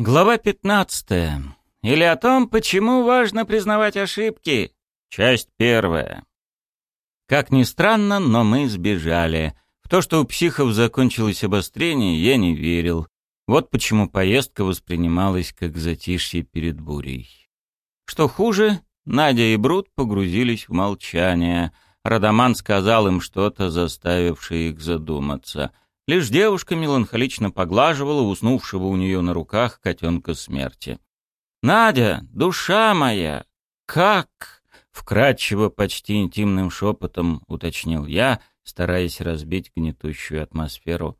Глава 15. Или о том, почему важно признавать ошибки. Часть первая. Как ни странно, но мы сбежали. В то, что у психов закончилось обострение, я не верил. Вот почему поездка воспринималась как затишье перед бурей. Что хуже, Надя и Брут погрузились в молчание. Радаман сказал им что-то, заставившее их задуматься — Лишь девушка меланхолично поглаживала уснувшего у нее на руках котенка смерти. «Надя, душа моя, как?» — вкрадчиво, почти интимным шепотом уточнил я, стараясь разбить гнетущую атмосферу.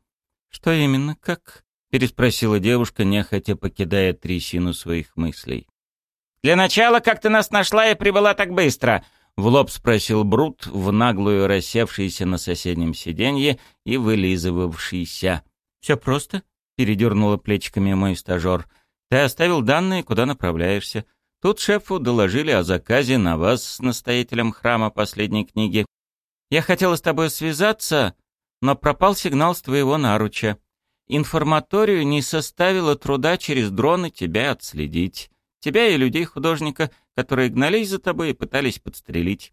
«Что именно, как?» — переспросила девушка, нехотя покидая трясину своих мыслей. «Для начала, как ты нас нашла и прибыла так быстро?» В лоб спросил Брут, в наглую рассевшийся на соседнем сиденье и вылизывавшийся. «Все просто?» — передернула плечиками мой стажер. «Ты оставил данные, куда направляешься. Тут шефу доложили о заказе на вас с настоятелем храма последней книги. Я хотела с тобой связаться, но пропал сигнал с твоего наруча. Информаторию не составило труда через дроны тебя отследить. Тебя и людей художника, которые гнались за тобой и пытались подстрелить.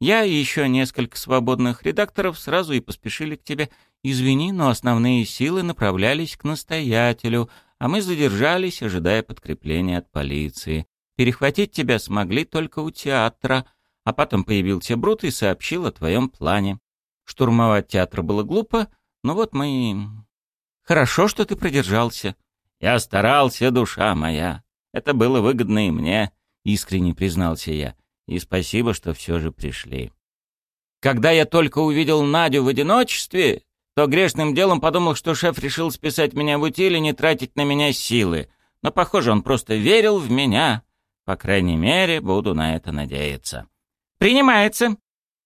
Я и еще несколько свободных редакторов сразу и поспешили к тебе. Извини, но основные силы направлялись к настоятелю, а мы задержались, ожидая подкрепления от полиции. Перехватить тебя смогли только у театра, а потом появился Брут и сообщил о твоем плане. Штурмовать театр было глупо, но вот мы... Хорошо, что ты продержался. Я старался, душа моя. Это было выгодно и мне, искренне признался я. И спасибо, что все же пришли. Когда я только увидел Надю в одиночестве, то грешным делом подумал, что шеф решил списать меня в утиль и не тратить на меня силы. Но, похоже, он просто верил в меня. По крайней мере, буду на это надеяться. «Принимается.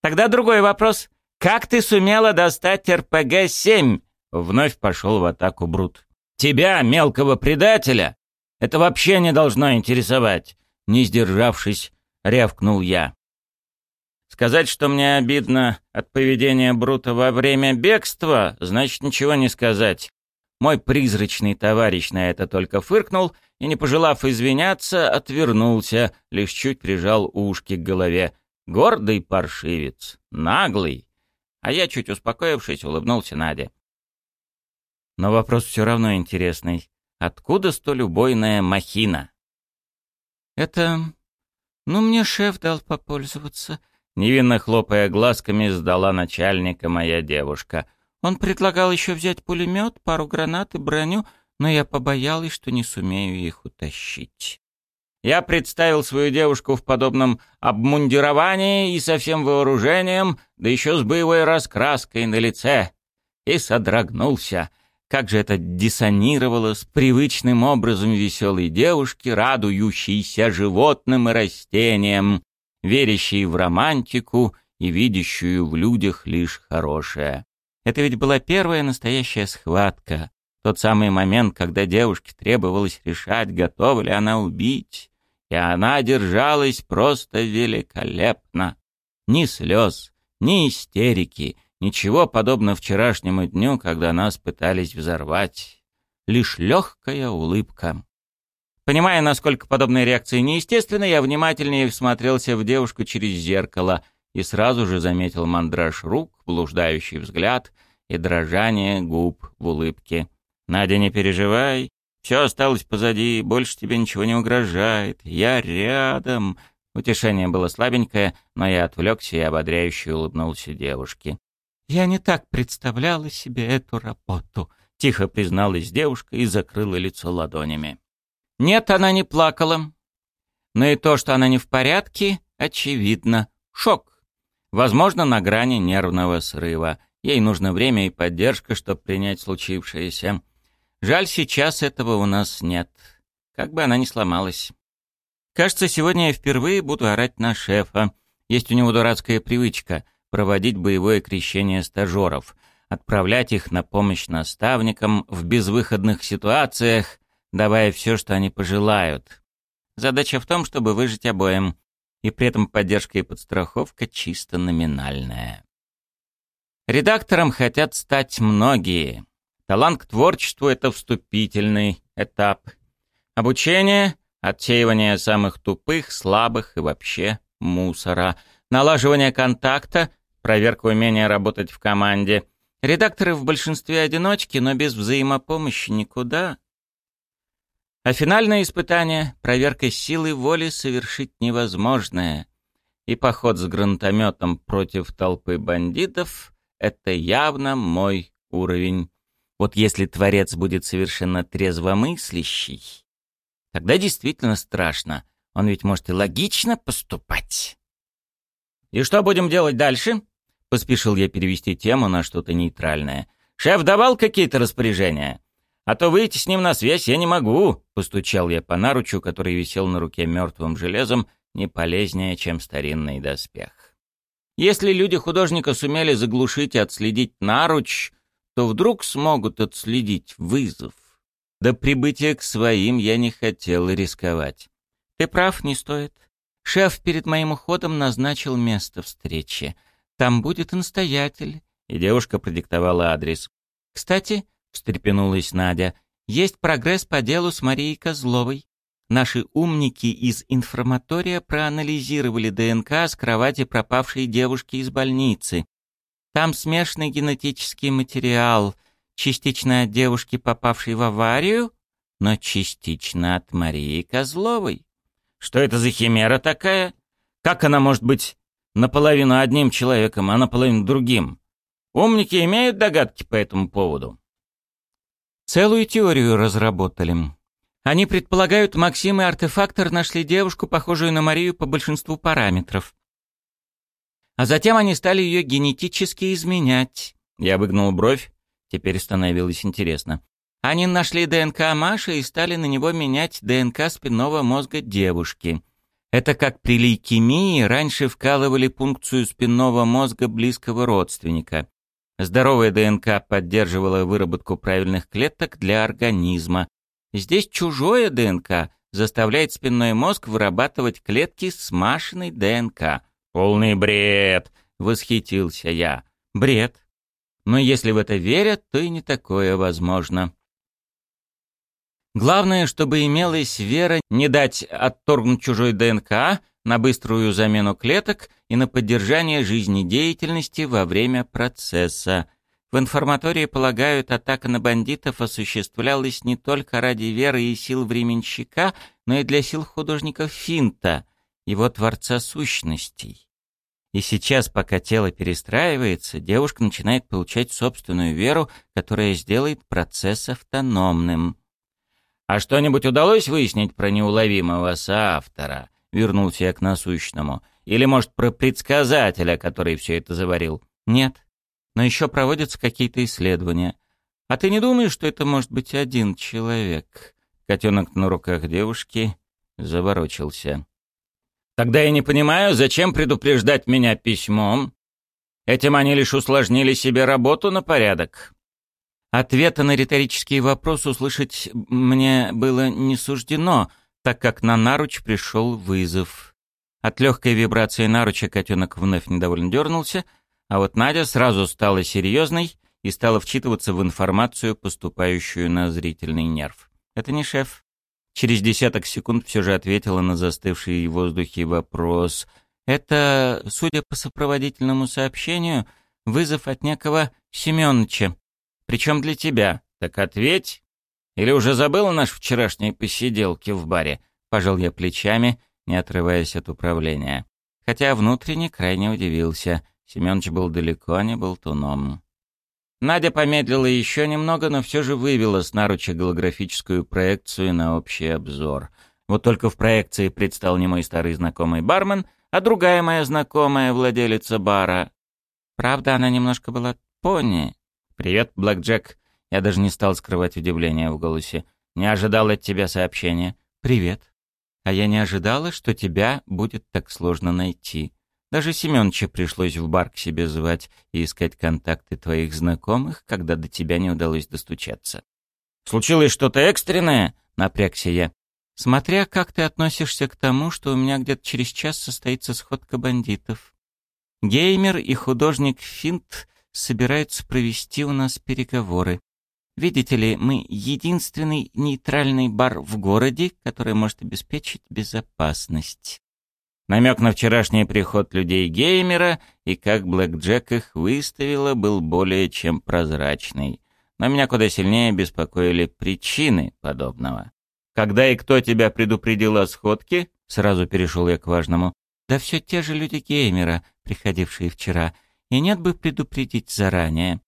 Тогда другой вопрос. Как ты сумела достать РПГ-7?» Вновь пошел в атаку Брут. «Тебя, мелкого предателя, это вообще не должно интересовать!» Не сдержавшись, рявкнул я. Сказать, что мне обидно от поведения Брута во время бегства, значит ничего не сказать. Мой призрачный товарищ на это только фыркнул и, не пожелав извиняться, отвернулся, лишь чуть прижал ушки к голове. Гордый паршивец, наглый. А я, чуть успокоившись, улыбнулся Наде. Но вопрос все равно интересный. Откуда столь убойная махина? Это... Ну, мне шеф дал попользоваться. Невинно хлопая глазками, сдала начальника моя девушка. Он предлагал еще взять пулемет, пару гранат и броню, но я побоялась, что не сумею их утащить. Я представил свою девушку в подобном обмундировании и со всем вооружением, да еще с боевой раскраской на лице, и содрогнулся — как же это диссонировало с привычным образом веселой девушки, радующейся животным и растениям, верящей в романтику и видящую в людях лишь хорошее. Это ведь была первая настоящая схватка, тот самый момент, когда девушке требовалось решать, готова ли она убить, и она держалась просто великолепно. Ни слез, ни истерики, Ничего подобно вчерашнему дню, когда нас пытались взорвать. Лишь легкая улыбка. Понимая, насколько подобные реакции неестественны, я внимательнее всмотрелся в девушку через зеркало и сразу же заметил мандраж рук, блуждающий взгляд и дрожание губ в улыбке. «Надя, не переживай, все осталось позади, больше тебе ничего не угрожает. Я рядом». Утешение было слабенькое, но я отвлекся и ободряюще улыбнулся девушке. «Я не так представляла себе эту работу», — тихо призналась девушка и закрыла лицо ладонями. Нет, она не плакала. Но и то, что она не в порядке, очевидно. Шок. Возможно, на грани нервного срыва. Ей нужно время и поддержка, чтобы принять случившееся. Жаль, сейчас этого у нас нет. Как бы она ни сломалась. Кажется, сегодня я впервые буду орать на шефа. Есть у него дурацкая привычка проводить боевое крещение стажеров, отправлять их на помощь наставникам в безвыходных ситуациях, давая все, что они пожелают. Задача в том, чтобы выжить обоим, и при этом поддержка и подстраховка чисто номинальная. Редактором хотят стать многие. Талант к творчеству — это вступительный этап. Обучение, отсеивание самых тупых, слабых и вообще мусора, налаживание контакта, проверка умения работать в команде. Редакторы в большинстве одиночки, но без взаимопомощи никуда. А финальное испытание — проверка силы воли совершить невозможное. И поход с гранатометом против толпы бандитов — это явно мой уровень. Вот если Творец будет совершенно трезвомыслящий, тогда действительно страшно. Он ведь может и логично поступать. «И что будем делать дальше?» Поспешил я перевести тему на что-то нейтральное. «Шеф давал какие-то распоряжения?» А то выйти с ним на связь я не могу», — постучал я по наручу, который висел на руке мертвым железом, не полезнее, чем старинный доспех. Если люди художника сумели заглушить и отследить наруч, то вдруг смогут отследить вызов. До прибытия к своим я не хотел рисковать. Ты прав, не стоит. Шеф перед моим уходом назначил место встречи. Там будет настоятель. И девушка продиктовала адрес. Кстати, встрепенулась Надя. «Есть прогресс по делу с Марией Козловой. Наши умники из информатория проанализировали ДНК с кровати пропавшей девушки из больницы. Там смешанный генетический материал, частично от девушки, попавшей в аварию, но частично от Марии Козловой. Что это за химера такая? Как она может быть наполовину одним человеком, а наполовину другим? Умники имеют догадки по этому поводу?» Целую теорию разработали. Они предполагают, Максим и артефактор нашли девушку, похожую на Марию по большинству параметров. А затем они стали ее генетически изменять. Я выгнул бровь, теперь становилось интересно. Они нашли ДНК Маши и стали на него менять ДНК спинного мозга девушки. Это как при лейкемии раньше вкалывали пункцию спинного мозга близкого родственника. Здоровая ДНК поддерживала выработку правильных клеток для организма. Здесь чужое ДНК заставляет спинной мозг вырабатывать клетки с Машиной ДНК. «Полный бред!» — восхитился я. «Бред. Но если в это верят, то и не такое возможно». Главное, чтобы имелась вера не дать отторгнуть чужой ДНК на быструю замену клеток и на поддержание жизнедеятельности во время процесса. В информатории полагают, атака на бандитов осуществлялась не только ради веры и сил временщика, но и для сил художника Финта, его творца сущностей. И сейчас, пока тело перестраивается, девушка начинает получать собственную веру, которая сделает процесс автономным. «А что-нибудь удалось выяснить про неуловимого соавтора?» Вернулся я к насущному. Или, может, про предсказателя, который все это заварил? Нет. Но еще проводятся какие-то исследования. А ты не думаешь, что это может быть один человек? Котенок на руках девушки заворочился. Тогда я не понимаю, зачем предупреждать меня письмом? Этим они лишь усложнили себе работу на порядок. Ответа на риторический вопрос услышать мне было не суждено, так как на наруч пришел вызов. От легкой вибрации наруча котенок вновь недовольно дернулся, а вот Надя сразу стала серьезной и стала вчитываться в информацию, поступающую на зрительный нерв. «Это не шеф». Через десяток секунд все же ответила на застывший в воздухе вопрос. «Это, судя по сопроводительному сообщению, вызов от некого Семёныча. Причем для тебя. Так ответь. Или уже забыла наш вчерашней посиделки в баре?» Пожал я плечами — не отрываясь от управления. Хотя внутренне крайне удивился. Семёныч был далеко не болтуном. Надя помедлила еще немного, но все же вывела с наруча голографическую проекцию на общий обзор. Вот только в проекции предстал не мой старый знакомый бармен, а другая моя знакомая владелица бара. Правда, она немножко была пони. «Привет, Блэк Джек». Я даже не стал скрывать удивление в голосе. «Не ожидал от тебя сообщения». «Привет». А я не ожидала, что тебя будет так сложно найти. Даже Семёныча пришлось в бар к себе звать и искать контакты твоих знакомых, когда до тебя не удалось достучаться. «Случилось что-то экстренное?» — напрягся я. «Смотря как ты относишься к тому, что у меня где-то через час состоится сходка бандитов. Геймер и художник Финт собираются провести у нас переговоры. Видите ли, мы единственный нейтральный бар в городе, который может обеспечить безопасность. Намек на вчерашний приход людей-геймера и как Блэк Джек их выставила, был более чем прозрачный. Но меня куда сильнее беспокоили причины подобного. «Когда и кто тебя предупредил о сходке?» Сразу перешел я к важному. «Да все те же люди-геймера, приходившие вчера. И нет бы предупредить заранее.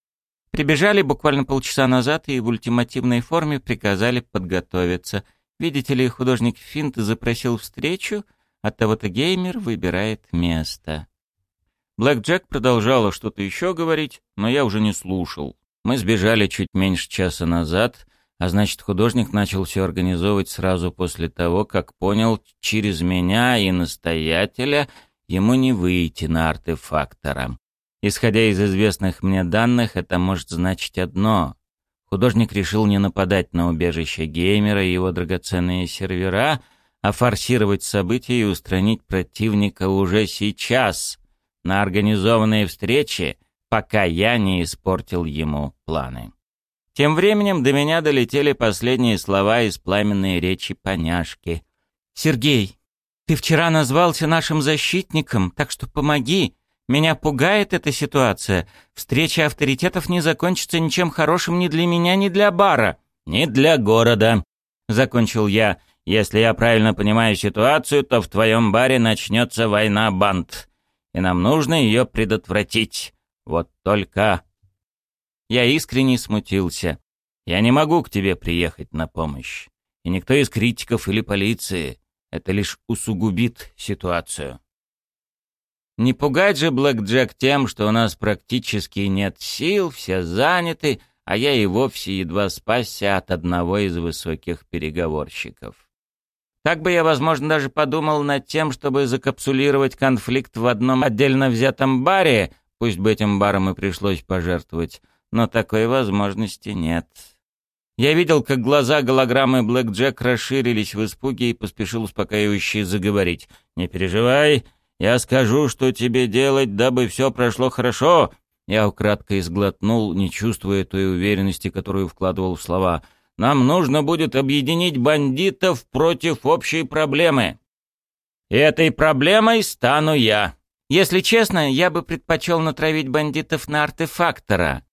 Прибежали буквально полчаса назад и в ультимативной форме приказали подготовиться. Видите ли, художник Финт запросил встречу, от того-то геймер выбирает место. Блэк Джек продолжала что-то еще говорить, но я уже не слушал. Мы сбежали чуть меньше часа назад, а значит, художник начал все организовывать сразу после того, как понял, через меня и настоятеля ему не выйти на артефактора. Исходя из известных мне данных, это может значить одно. Художник решил не нападать на убежище геймера и его драгоценные сервера, а форсировать события и устранить противника уже сейчас, на организованные встречи, пока я не испортил ему планы. Тем временем до меня долетели последние слова из пламенной речи поняшки. «Сергей, ты вчера назвался нашим защитником, так что помоги. Меня пугает эта ситуация. Встреча авторитетов не закончится ничем хорошим ни для меня, ни для бара». «Ни для города», — закончил я. «Если я правильно понимаю ситуацию, то в твоем баре начнется война банд, и нам нужно ее предотвратить. Вот только я искренне смутился. Я не могу к тебе приехать на помощь. И никто из критиков или полиции. Это лишь усугубит ситуацию. Не пугать же Блэк Джек тем, что у нас практически нет сил, все заняты, а я и вовсе едва спасся от одного из высоких переговорщиков. Так бы я, возможно, даже подумал над тем, чтобы закапсулировать конфликт в одном отдельно взятом баре, пусть бы этим баром и пришлось пожертвовать, но такой возможности нет. Я видел, как глаза голограммы Блэк Джек расширились в испуге и поспешил успокаивающе заговорить. «Не переживай, я скажу, что тебе делать, дабы все прошло хорошо». Я украдкой сглотнул, не чувствуя той уверенности, которую вкладывал в слова. «Нам нужно будет объединить бандитов против общей проблемы. И этой проблемой стану я». Если честно, я бы предпочел натравить бандитов на артефактора,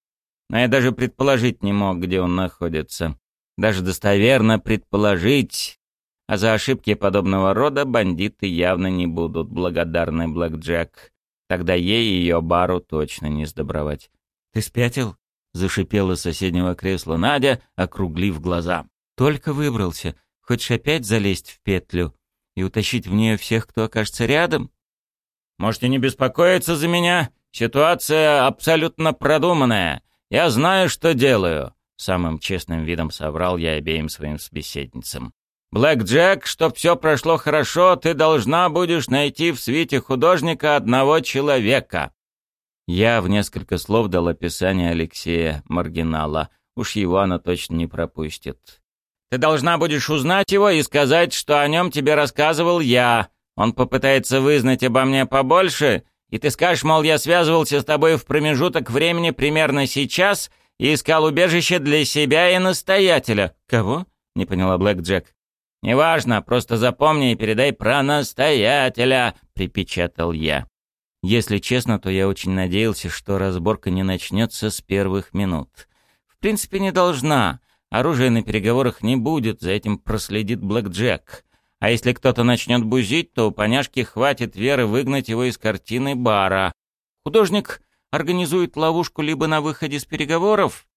но я даже предположить не мог, где он находится. Даже достоверно предположить. А за ошибки подобного рода бандиты явно не будут благодарны Блэк Джек. Тогда ей и ее бару точно не сдобровать. «Ты спятил?» — зашипела с соседнего кресла Надя, округлив глаза. «Только выбрался. Хочешь опять залезть в петлю и утащить в нее всех, кто окажется рядом?» «Можете не беспокоиться за меня. Ситуация абсолютно продуманная. «Я знаю, что делаю», — самым честным видом соврал я обеим своим собеседницам. «Блэк Джек, чтоб все прошло хорошо, ты должна будешь найти в свете художника одного человека». Я в несколько слов дал описание Алексея Маргинала. Уж его она точно не пропустит. «Ты должна будешь узнать его и сказать, что о нем тебе рассказывал я. Он попытается вызнать обо мне побольше, и ты скажешь, мол, я связывался с тобой в промежуток времени примерно сейчас и искал убежище для себя и настоятеля». «Кого?» — не поняла Блэк Джек. «Неважно, просто запомни и передай про настоятеля», — припечатал я. Если честно, то я очень надеялся, что разборка не начнется с первых минут. В принципе, не должна. Оружия на переговорах не будет, за этим проследит Блэк Джек. А если кто-то начнет бузить, то у поняшки хватит веры выгнать его из картины бара. Художник организует ловушку либо на выходе с переговоров,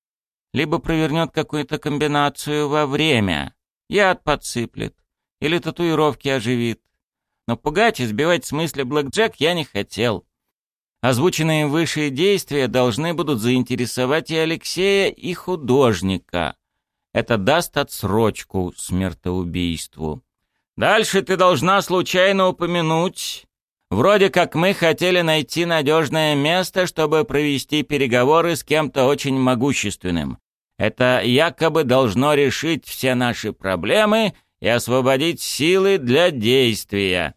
либо провернет какую-то комбинацию во время. Яд подсыплет. Или татуировки оживит. Но пугать и сбивать с мысли Блэк Джек я не хотел. Озвученные выше действия должны будут заинтересовать и Алексея, и художника. Это даст отсрочку смертоубийству. Дальше ты должна случайно упомянуть. Вроде как мы хотели найти надежное место, чтобы провести переговоры с кем-то очень могущественным. Это якобы должно решить все наши проблемы и освободить силы для действия.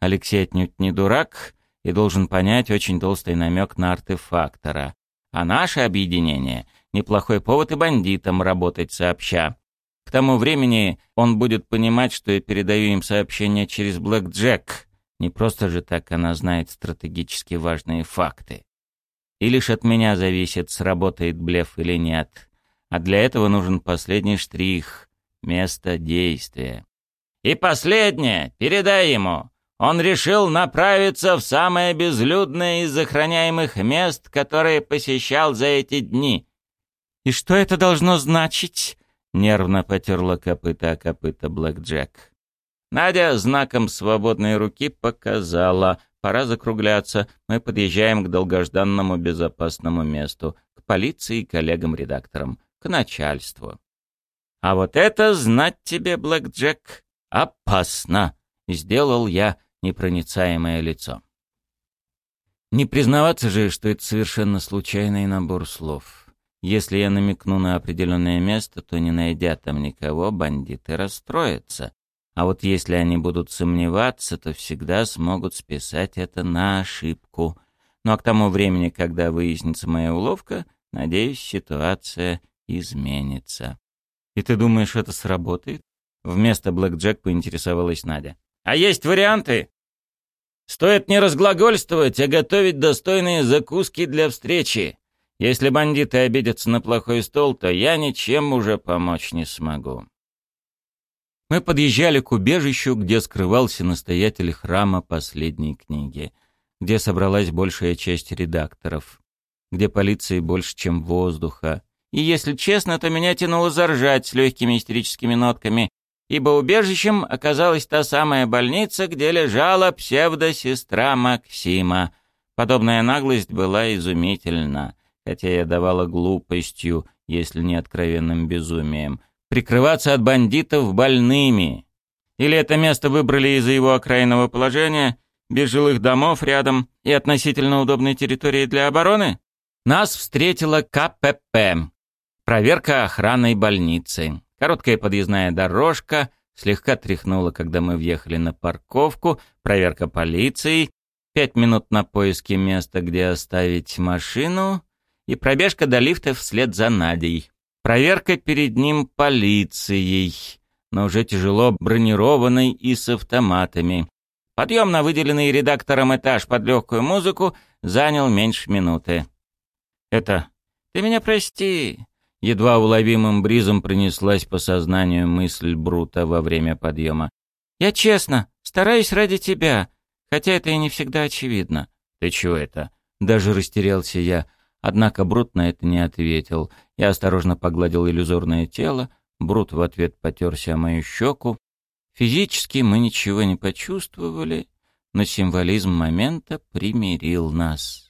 Алексей отнюдь не дурак и должен понять очень толстый намек на артефактора. А наше объединение — неплохой повод и бандитам работать сообща. К тому времени он будет понимать, что я передаю им сообщение через Блэк Джек. Не просто же так она знает стратегически важные факты. И лишь от меня зависит, сработает блеф или нет. А для этого нужен последний штрих — место действия. И последнее, передай ему. Он решил направиться в самое безлюдное из охраняемых мест, которые посещал за эти дни. «И что это должно значить?» Нервно потерла копыта копыта Блэк Джек. Надя знаком свободной руки показала. Пора закругляться. Мы подъезжаем к долгожданному безопасному месту. К полиции и коллегам-редакторам. К начальству. А вот это знать тебе, Блэк Джек, опасно. Сделал я непроницаемое лицо. Не признаваться же, что это совершенно случайный набор слов. Если я намекну на определенное место, то, не найдя там никого, бандиты расстроятся. А вот если они будут сомневаться, то всегда смогут списать это на ошибку. Ну а к тому времени, когда выяснится моя уловка, надеюсь, ситуация изменится. «И ты думаешь, это сработает?» Вместо Блэк Джек поинтересовалась Надя. «А есть варианты?» «Стоит не разглагольствовать, а готовить достойные закуски для встречи. Если бандиты обидятся на плохой стол, то я ничем уже помочь не смогу. Мы подъезжали к убежищу, где скрывался настоятель храма последней книги, где собралась большая часть редакторов, где полиции больше, чем воздуха. И, если честно, то меня тянуло заржать с легкими истерическими нотками, ибо убежищем оказалась та самая больница, где лежала псевдосестра Максима. Подобная наглость была изумительна хотя я давала глупостью, если не откровенным безумием, прикрываться от бандитов больными. Или это место выбрали из-за его окраинного положения, без жилых домов рядом и относительно удобной территории для обороны? Нас встретила КПП. Проверка охранной больницы. Короткая подъездная дорожка, слегка тряхнула, когда мы въехали на парковку, проверка полиции, пять минут на поиски места, где оставить машину, и пробежка до лифта вслед за Надей. Проверка перед ним полицией, но уже тяжело бронированной и с автоматами. Подъем на выделенный редактором этаж под легкую музыку занял меньше минуты. «Это... Ты меня прости!» Едва уловимым бризом пронеслась по сознанию мысль Брута во время подъема. «Я честно, стараюсь ради тебя, хотя это и не всегда очевидно». «Ты чего это?» Даже растерялся я. Однако Брут на это не ответил. Я осторожно погладил иллюзорное тело, Брут в ответ потерся о мою щеку. Физически мы ничего не почувствовали, но символизм момента примирил нас.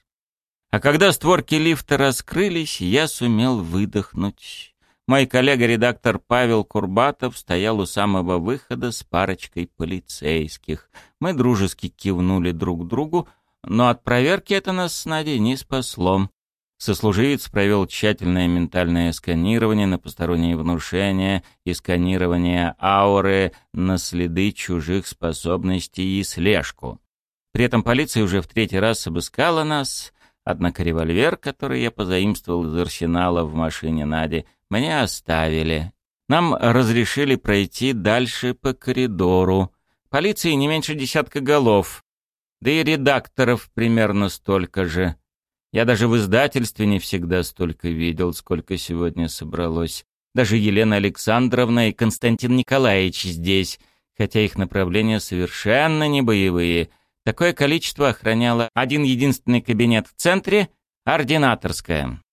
А когда створки лифта раскрылись, я сумел выдохнуть. Мой коллега-редактор Павел Курбатов стоял у самого выхода с парочкой полицейских. Мы дружески кивнули друг другу, но от проверки это нас с Надей не спасло. Сослуживец провел тщательное ментальное сканирование на посторонние внушения и сканирование ауры на следы чужих способностей и слежку. При этом полиция уже в третий раз обыскала нас, однако револьвер, который я позаимствовал из арсенала в машине Нади, мне оставили. Нам разрешили пройти дальше по коридору. Полиции не меньше десятка голов, да и редакторов примерно столько же. Я даже в издательстве не всегда столько видел, сколько сегодня собралось. Даже Елена Александровна и Константин Николаевич здесь, хотя их направления совершенно не боевые. Такое количество охраняло один единственный кабинет в центре — ординаторская.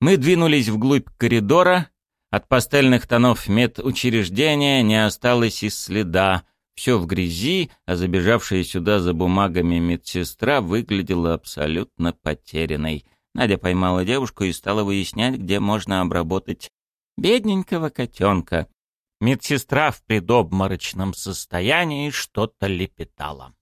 Мы двинулись вглубь коридора. От пастельных тонов медучреждения не осталось и следа — все в грязи, а забежавшая сюда за бумагами медсестра выглядела абсолютно потерянной. Надя поймала девушку и стала выяснять, где можно обработать бедненького котенка. Медсестра в предобморочном состоянии что-то лепетала.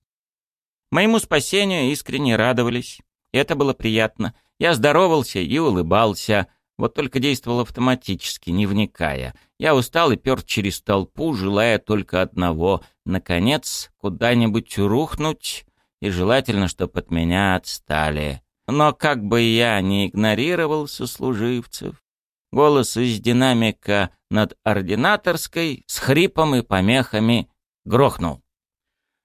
Моему спасению искренне радовались. Это было приятно. Я здоровался и улыбался. Вот только действовал автоматически, не вникая. Я устал и пер через толпу, желая только одного — наконец, куда-нибудь рухнуть, и желательно, чтобы от меня отстали. Но как бы я ни игнорировал сослуживцев, голос из динамика над ординаторской с хрипом и помехами грохнул.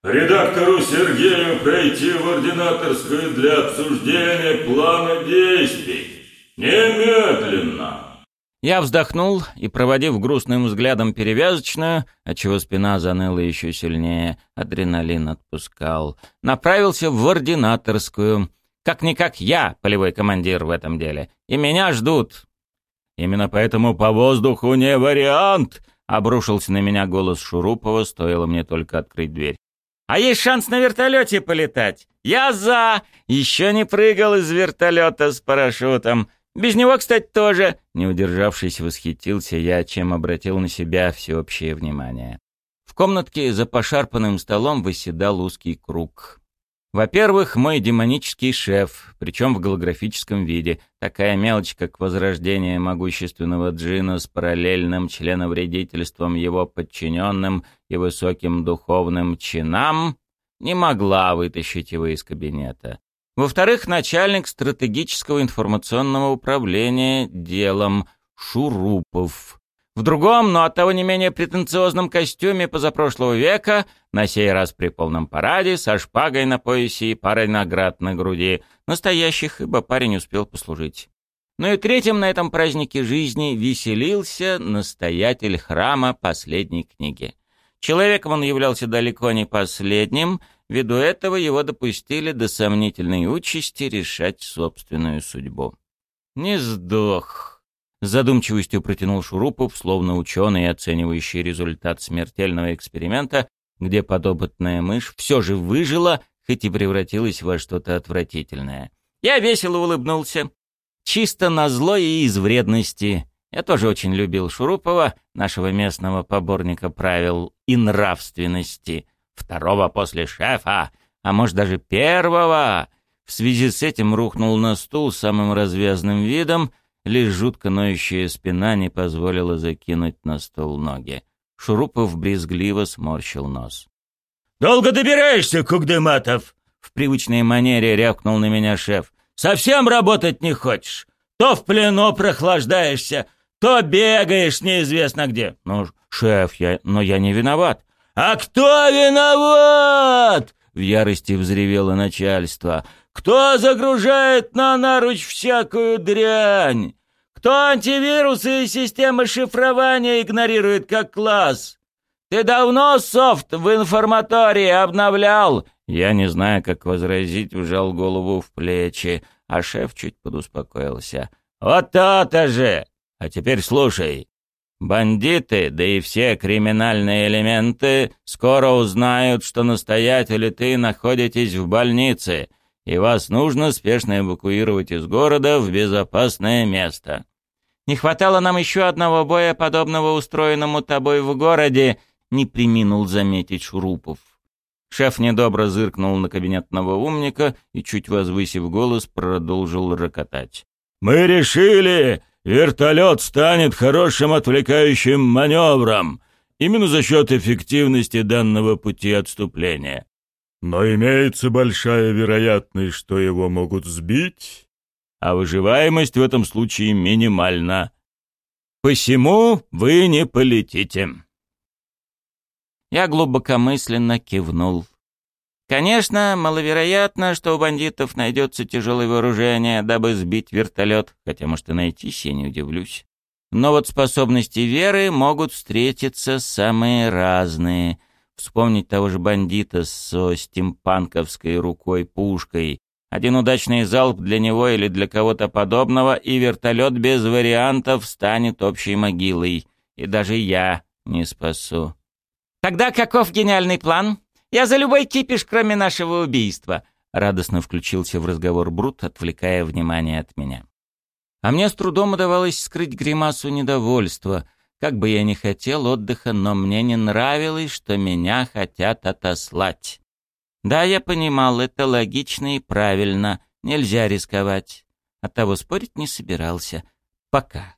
Редактору Сергею пройти в ординаторскую для обсуждения плана действий. Немедленно. Я вздохнул и, проводив грустным взглядом перевязочную, отчего спина заныла еще сильнее, адреналин отпускал, направился в ординаторскую. Как-никак я полевой командир в этом деле, и меня ждут. Именно поэтому по воздуху не вариант, обрушился на меня голос Шурупова, стоило мне только открыть дверь. А есть шанс на вертолете полетать? Я за! Еще не прыгал из вертолета с парашютом. Без него, кстати, тоже. Не удержавшись, восхитился я, чем обратил на себя всеобщее внимание. В комнатке за пошарпанным столом выседал узкий круг. Во-первых, мой демонический шеф, причем в голографическом виде. Такая мелочь, как возрождение могущественного джина с параллельным членовредительством его подчиненным и высоким духовным чинам, не могла вытащить его из кабинета. Во-вторых, начальник стратегического информационного управления делом Шурупов. В другом, но оттого не менее претенциозном костюме позапрошлого века, на сей раз при полном параде, со шпагой на поясе и парой наград на груди. Настоящих, ибо парень успел послужить. Ну и третьим на этом празднике жизни веселился настоятель храма последней книги. Человеком он являлся далеко не последним — Ввиду этого его допустили до сомнительной участи решать собственную судьбу. «Не сдох», — с задумчивостью протянул Шурупов, словно ученый, оценивающий результат смертельного эксперимента, где подопытная мышь все же выжила, хоть и превратилась во что-то отвратительное. Я весело улыбнулся. Чисто на зло и из вредности. Я тоже очень любил Шурупова, нашего местного поборника правил и нравственности — второго после шефа, а может даже первого. В связи с этим рухнул на стул самым развязным видом, лишь жутко ноющая спина не позволила закинуть на стол ноги. Шурупов брезгливо сморщил нос. «Долго добираешься, Кугдематов?» В привычной манере рявкнул на меня шеф. «Совсем работать не хочешь? То в плену прохлаждаешься, то бегаешь неизвестно где». «Ну, шеф, я... но я не виноват. «А кто виноват?» — в ярости взревело начальство. «Кто загружает на наруч всякую дрянь? Кто антивирусы и системы шифрования игнорирует как класс? Ты давно софт в информатории обновлял?» Я, не знаю, как возразить, вжал голову в плечи, а шеф чуть подуспокоился. «Вот то-то же! А теперь слушай. Бандиты, да и все криминальные элементы скоро узнают, что настоятель и ты находитесь в больнице, и вас нужно спешно эвакуировать из города в безопасное место. Не хватало нам еще одного боя, подобного устроенному тобой в городе, не приминул заметить Шурупов. Шеф недобро зыркнул на кабинетного умника и, чуть возвысив голос, продолжил рокотать. «Мы решили, Вертолет станет хорошим отвлекающим маневром, именно за счет эффективности данного пути отступления. Но имеется большая вероятность, что его могут сбить, а выживаемость в этом случае минимальна. Посему вы не полетите. Я глубокомысленно кивнул. Конечно, маловероятно, что у бандитов найдется тяжелое вооружение, дабы сбить вертолет, хотя, может, и найтись, я не удивлюсь. Но вот способности веры могут встретиться самые разные. Вспомнить того же бандита со стимпанковской рукой-пушкой. Один удачный залп для него или для кого-то подобного, и вертолет без вариантов станет общей могилой. И даже я не спасу. «Тогда каков гениальный план?» Я за любой кипиш, кроме нашего убийства!» Радостно включился в разговор Брут, отвлекая внимание от меня. А мне с трудом удавалось скрыть гримасу недовольства. Как бы я ни хотел отдыха, но мне не нравилось, что меня хотят отослать. Да, я понимал, это логично и правильно. Нельзя рисковать. Оттого спорить не собирался. Пока.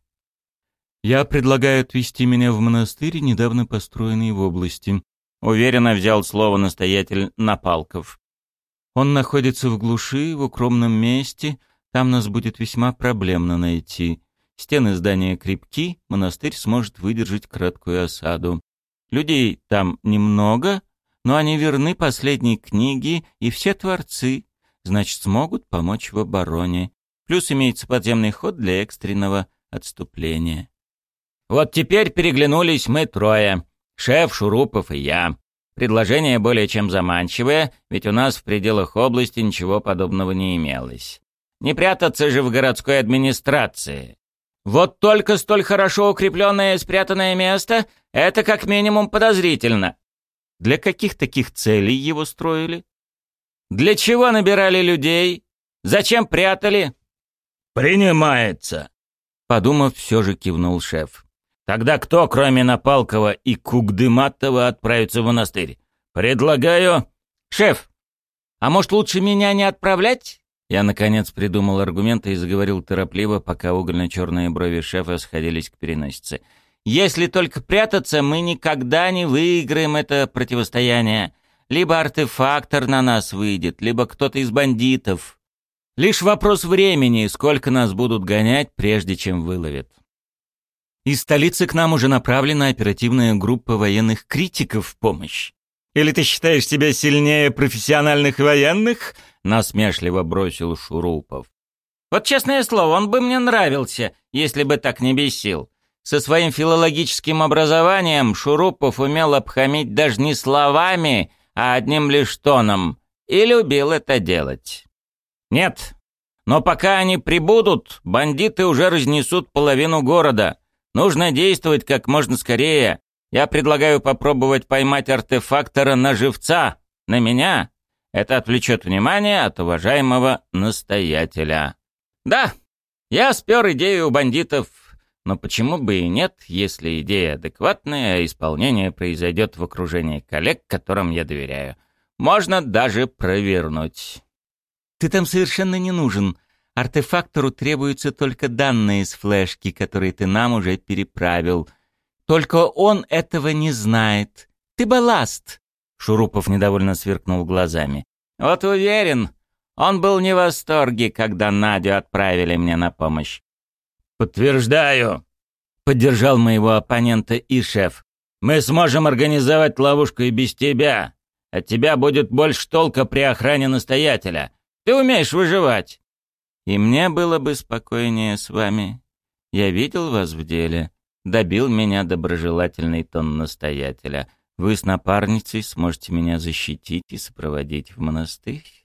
Я предлагаю отвезти меня в монастырь, недавно построенный в области. Уверенно взял слово настоятель Напалков. Он находится в глуши, в укромном месте, там нас будет весьма проблемно найти. Стены здания крепки, монастырь сможет выдержать краткую осаду. Людей там немного, но они верны последней книге, и все творцы, значит, смогут помочь в обороне. Плюс имеется подземный ход для экстренного отступления. Вот теперь переглянулись мы трое. Шеф, Шурупов и я. Предложение более чем заманчивое, ведь у нас в пределах области ничего подобного не имелось. Не прятаться же в городской администрации. Вот только столь хорошо укрепленное и спрятанное место — это как минимум подозрительно. Для каких таких целей его строили? Для чего набирали людей? Зачем прятали? «Принимается», — подумав, все же кивнул шеф. «Тогда кто, кроме Напалкова и Кугдыматова, отправится в монастырь? Предлагаю...» «Шеф, а может лучше меня не отправлять?» Я, наконец, придумал аргументы и заговорил торопливо, пока угольно-черные брови шефа сходились к переносице. «Если только прятаться, мы никогда не выиграем это противостояние. Либо артефактор на нас выйдет, либо кто-то из бандитов. Лишь вопрос времени, сколько нас будут гонять, прежде чем выловят. Из столицы к нам уже направлена оперативная группа военных критиков в помощь. Или ты считаешь себя сильнее профессиональных военных? Насмешливо бросил Шурупов. Вот честное слово, он бы мне нравился, если бы так не бесил. Со своим филологическим образованием Шурупов умел обхамить даже не словами, а одним лишь тоном, и любил это делать. Нет, но пока они прибудут, бандиты уже разнесут половину города. Нужно действовать как можно скорее. Я предлагаю попробовать поймать артефактора на живца, на меня. Это отвлечет внимание от уважаемого настоятеля. Да, я спер идею у бандитов, но почему бы и нет, если идея адекватная, а исполнение произойдет в окружении коллег, которым я доверяю. Можно даже провернуть. Ты там совершенно не нужен. Артефактору требуются только данные с флешки, которые ты нам уже переправил. Только он этого не знает. Ты балласт. Шурупов недовольно сверкнул глазами. Вот уверен, он был не в восторге, когда Надю отправили мне на помощь. «Подтверждаю», — поддержал моего оппонента и шеф. «Мы сможем организовать ловушку и без тебя. От тебя будет больше толка при охране настоятеля. Ты умеешь выживать». «И мне было бы спокойнее с вами. Я видел вас в деле. Добил меня доброжелательный тон настоятеля. Вы с напарницей сможете меня защитить и сопроводить в монастырь?»